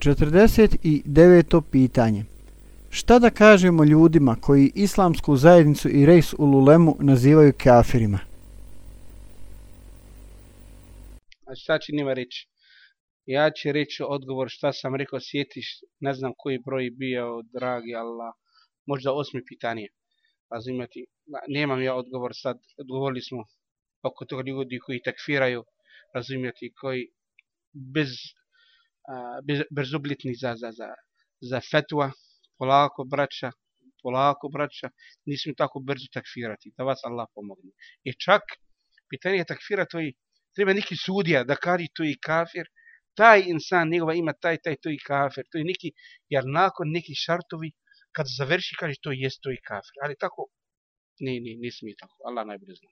49. pitanje. Šta da kažemo ljudima koji islamsku zajednicu i rejs u Lulemu nazivaju kafirima? A šta će njima reći? Ja ću reći odgovor šta sam rekao, sjetiš, ne znam koji broj bio, dragi Allah, možda osmi pitanje. Razumjeti, nemam ja odgovor sad, odgovorili smo oko toga ljudi koji takfiraju, razumjeti, koji bez, brzoblitni za, za, za, za fetva, polako braća, polako braća, nismo tako brzo takfirati, da vas Allah pomogne. I čak, pitanje takfira, to je, treba neki sudija da kari to i kafir, taj insan, njegova ima taj, taj, to i kafir, to je neki, jer nakon neki šartovi, kad završi, kaže to jest to i kafir. Ali tako, ne, ne, ne smije tako. Allah najbolje zna.